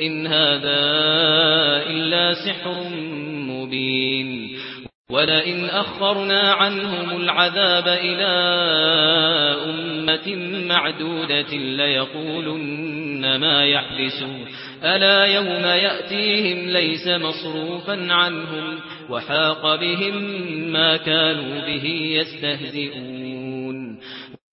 إن هذا إلا سحر مبين ولئن أخرنا عنهم العذاب إلى أمة معدودة ليقولن ما يحبسون ألا يوم يأتيهم ليس مصروفا عنهم وحاق بهم ما كانوا به يستهزئون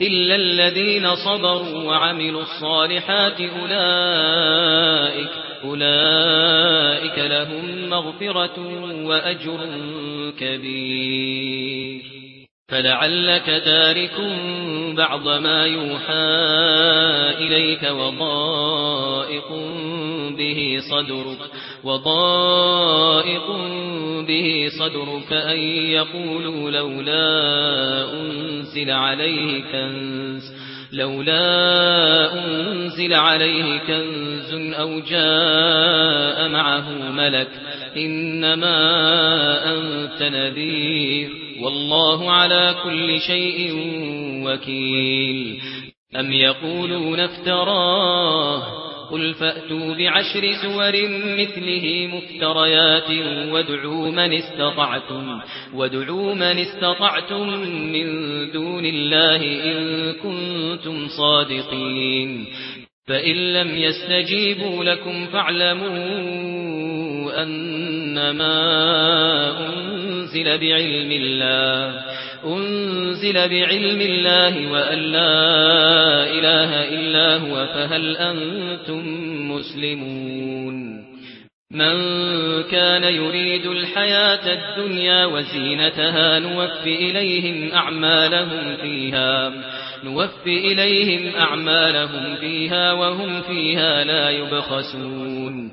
إلا الذين صبروا وعملوا الصالحات أولئك, أولئك لهم مغفرة وأجر كبير فلعلك تارك بعض ما يوحى إليك وضائق به صدرك وضائق به صدرك أن يقولوا لولا أنزل عليه كنز لولا أنزل عليه كنز أو جاء معه ملك إنما أنت نذير. والله على كل شيء وكيل. أم يقولون افتراه. قل فأتوا بعشر سور مثله مفتريات وادعوا من استطعتم. وادعوا من استطعتم من دون الله إن كنتم صادقين. فإن لم يستجيبوا لكم فاعلموا أن إنما أنزل بعلم الله أنزل بعلم الله وأن لا إله إلا هو فهل أنتم مسلمون؟ من كان يريد الحياة الدنيا وزينتها نوفي إليهم أعمالهم فيها نوفي إليهم أعمالهم فيها وهم فيها لا يبخسون.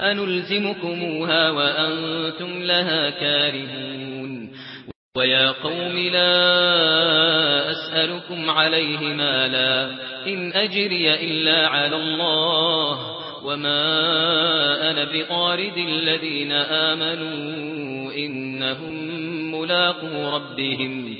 أنلزمكموها وأنتم لها كارهون ويا قوم لا أسألكم عليه مالا إن أجري إلا على الله وما أنا بقارد الذين آمنوا إنهم ملاقو ربهم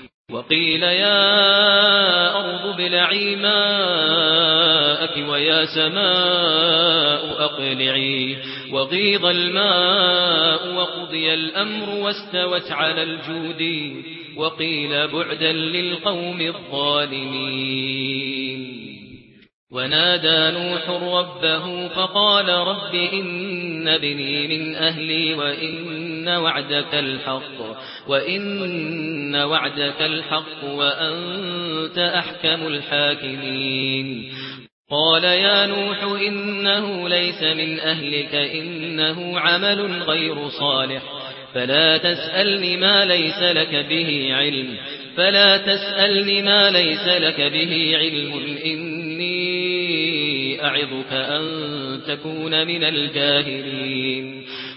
وقيل يا أرض بلعي ماءك ويا سماء أقلعي وغيظ الماء وقضي الأمر واستوت على الجود وقيل بعدا للقوم الظالمين ونادى نوح ربه فقال رب إن بني من أهلي وإن إن وعدك الحق وإن وعدك الحق وأنت أحكم الحاكمين. قال يا نوح إنه ليس من أهلك إنه عمل غير صالح. فلا تسألني ما ليس لك به علم فلا تسألني ما ليس لك به علم إني أعظك أن تكون من الجاهلين.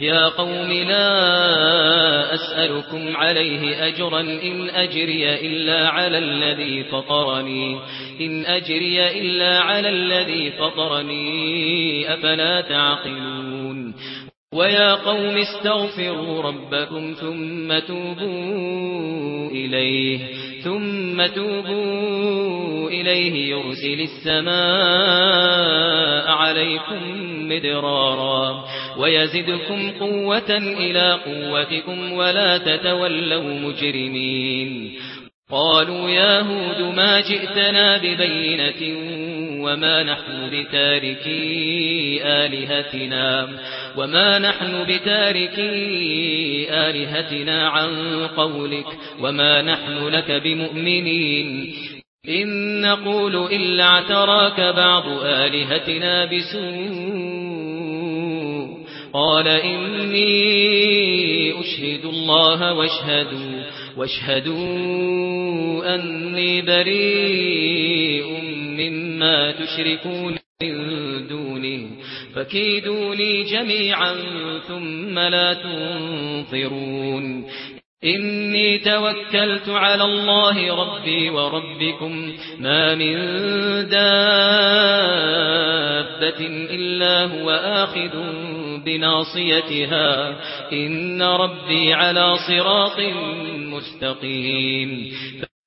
يا قوم لا أسألكم عليه أجرا إن أجري إلا على الذي فطرني إن أجري إلا على الذي فطرني أفلا تعقلون وَيَا قَوْمِ اسْتَغْفِرُوا رَبَّكُمْ ثُمَّ تُوبُوا إِلَيْهِ ثُمَّ تُوبُوا إِلَيْهِ يُرْسِلِ السَّمَاءَ عَلَيْكُمْ مِدْرَارًا وَيَزِدْكُمْ قُوَّةً إِلَى قُوَّتِكُمْ وَلَا تَتَوَلَّوْا مُجْرِمِينَ قَالُوا يَا هُودُ مَا جِئْتَنَا بِبَيِّنَةٍ وما نحن بتاركي آلهتنا وما نحن بتاركي آلهتنا عن قولك وما نحن لك بمؤمنين. إن نقول إلا اعتراك بعض آلهتنا بسوء. قال إني أشهد الله واشهدوا واشهدوا أني بريء مما تشركون من دونه فكيدوني جميعا ثم لا تنطرون إني توكلت على الله ربي وربكم ما من دابة إلا هو آخذ بناصيتها. إن ربي على صراط مستقيم.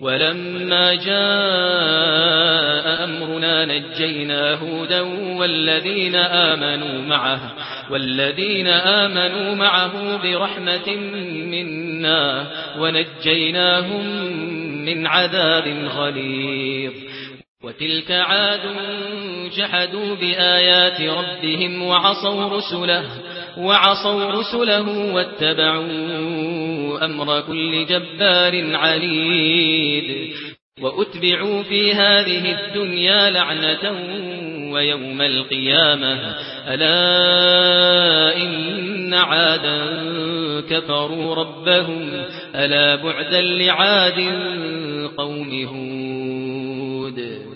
ولما جاء أمرنا نجينا هودا والذين آمنوا معه والذين آمنوا معه برحمة منا ونجيناهم من عذاب غليظ وتلك عاد جحدوا بآيات ربهم وعصوا رسله وعصوا رسله واتبعوا أمر كل جبار عليد وأتبعوا في هذه الدنيا لعنة ويوم القيامة ألا إن عادا كفروا ربهم ألا بعدا لعاد قوم هود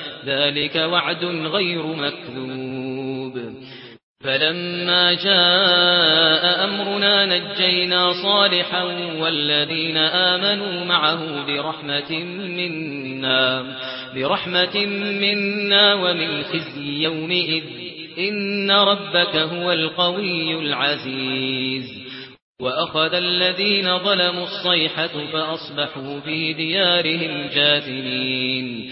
ذلك وعد غير مكذوب. فلما جاء أمرنا نجينا صالحا والذين آمنوا معه برحمة منا, برحمة منا ومن خزي يومئذ. إن ربك هو القوي العزيز. وأخذ الذين ظلموا الصيحة فأصبحوا في ديارهم جاثمين.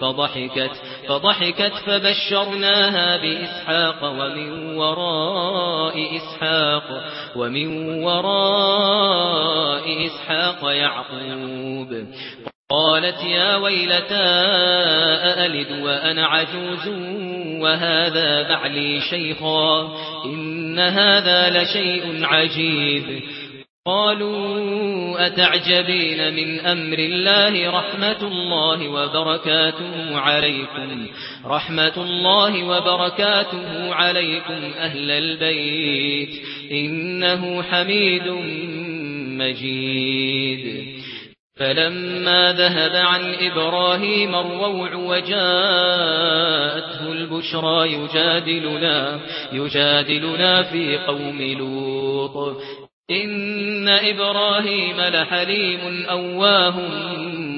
فضحكت فضحكت فبشرناها بإسحاق ومن وراء إسحاق ومن وراء إسحاق يعقوب. قالت يا ويلتى أألد وأنا عجوز؟ وهذا بعلي شيخا إن هذا لشيء عجيب. قالوا أتعجبين من أمر الله رحمة الله وبركاته عليكم رحمة الله وبركاته عليكم أهل البيت إنه حميد مجيد فلما ذهب عن إبراهيم الروع وجاءته البشرى يجادلنا, يجادلنا في قوم لوط ان إبراهيم لحليم اواه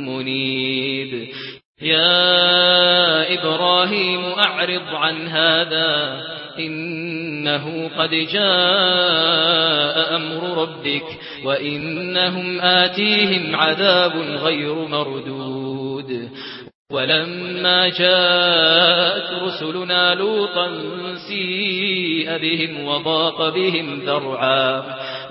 منيب. يا إبراهيم اعرض عن هذا انه قد جاء أمر ربك وانهم اتيهم عذاب غير مردود. ولما جاءت رسلنا لوطا سيئ بهم وضاق بهم ذرعا.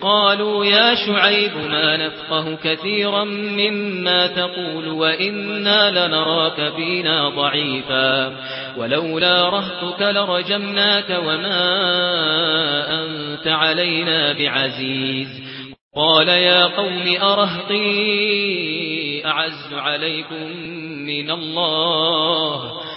قالوا يا شعيب ما نفقه كثيرا مما تقول وإنا لنراك فينا ضعيفا ولولا رهتك لرجمناك وما أنت علينا بعزيز قال يا قوم ارهقي أعز عليكم من الله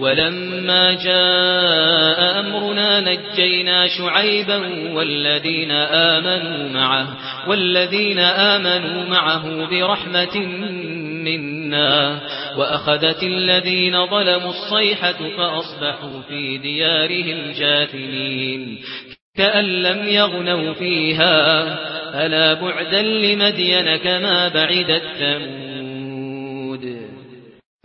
ولما جاء أمرنا نجينا شعيبا والذين آمنوا معه والذين آمنوا معه برحمة منا وأخذت الذين ظلموا الصيحة فأصبحوا في ديارهم جاثمين كأن لم يغنوا فيها ألا بعدا لمدين كما بعدت ثمود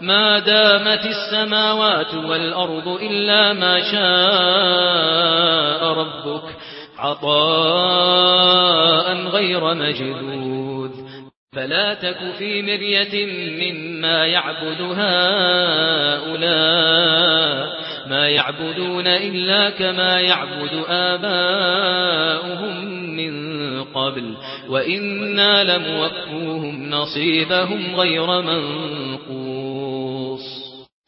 ما دامت السماوات والأرض إلا ما شاء ربك عطاء غير مجدود فلا تك في مرية مما يعبد هؤلاء ما يعبدون إلا كما يعبد آباؤهم من قبل وإنا لموفوهم نصيبهم غير منقود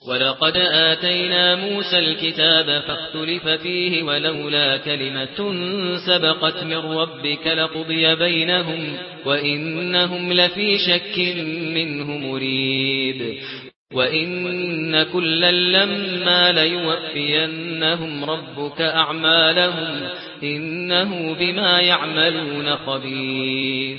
ولقد آتينا موسى الكتاب فاختلف فيه ولولا كلمة سبقت من ربك لقضي بينهم وإنهم لفي شك منه مريد وَإِنَّ كُلًّا لَّمَّا لَيُوَفِّيَنَّهُمْ رَبُّكَ أَعْمَالَهُمْ إِنَّهُ بِمَا يَعْمَلُونَ خَبِيرٌ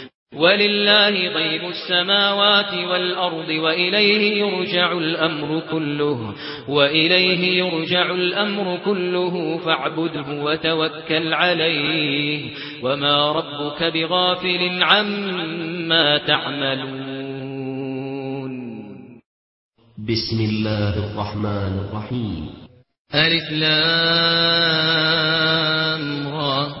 ولله غيب السماوات والأرض وإليه يرجع الأمر كله وإليه يرجع الأمر كله فاعبده وتوكل عليه وما ربك بغافل عما تعملون بسم الله الرحمن الرحيم ألف لام را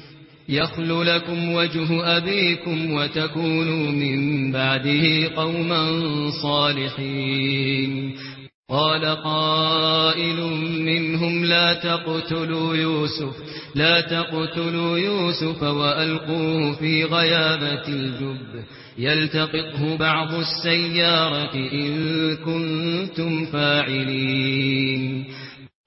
يخل لكم وجه أبيكم وتكونوا من بعده قوما صالحين. قال قائل منهم لا تقتلوا يوسف لا تقتلوا يوسف وألقوه في غيابة الجب. يلتقطه بعض السيارة إن كنتم فاعلين.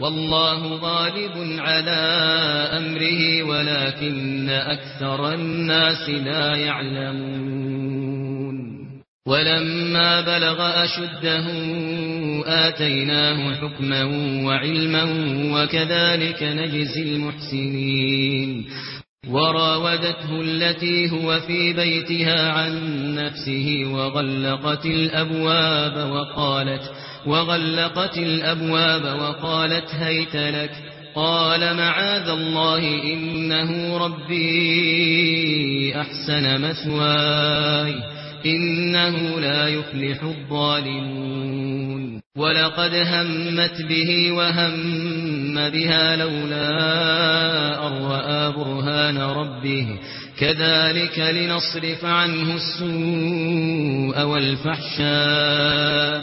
والله غالب على أمره ولكن أكثر الناس لا يعلمون. ولما بلغ أشده آتيناه حكما وعلما وكذلك نجزي المحسنين. وراودته التي هو في بيتها عن نفسه وغلقت الأبواب وقالت وغلقت الأبواب وقالت هيت لك قال معاذ الله إنه ربي أحسن مثواي إنه لا يفلح الظالمون ولقد همت به وهم بها لولا أرآ برهان ربه كذلك لنصرف عنه السوء والفحشاء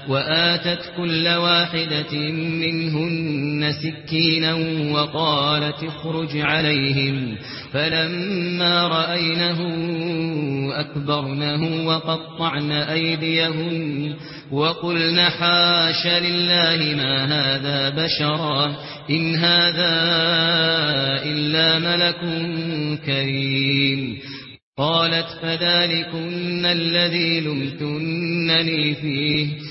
وآتت كل واحدة منهن سكينا وقالت اخرج عليهم فلما رأينه أكبرنه وقطعن أيديهن وقلن حاش لله ما هذا بشرا إن هذا إلا ملك كريم قالت فذلكن الذي لمتنني فيه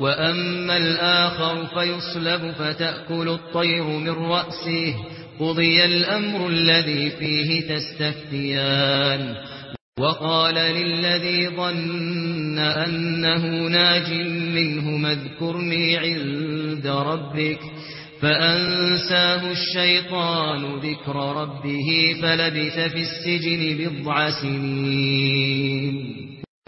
وأما الآخر فيصلب فتأكل الطير من رأسه قضي الأمر الذي فيه تستفتيان وقال للذي ظن أنه ناج مِنْهُمَا اذكرني عند ربك فأنساه الشيطان ذكر ربه فلبث في السجن بضع سنين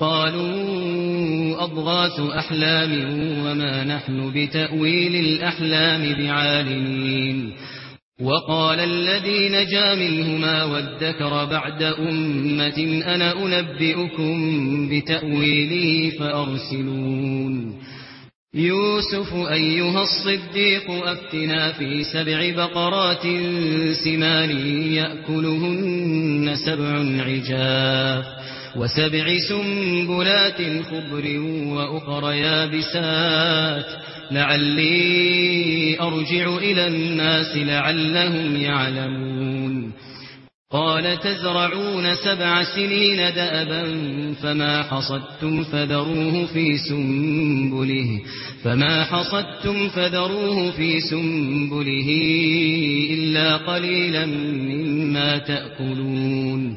قالوا أضغاث أحلام وما نحن بتأويل الأحلام بعالمين. وقال الذي نجا منهما وادكر بعد أمة أنا أنبئكم بتأويله فأرسلون. يوسف أيها الصديق أفتنا في سبع بقرات سمان يأكلهن سبع عجاف. وسبع سنبلات خبر وأخر يابسات. لعلي أرجع إلى الناس لعلهم يعلمون. قال تزرعون سبع سنين دأبا فما حصدتم فذروه في سنبله. فما حصدتم فذروه في سنبله إلا قليلا مما تأكلون.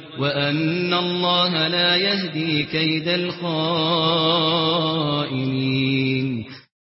وأن الله لا يهدي كيد الخائنين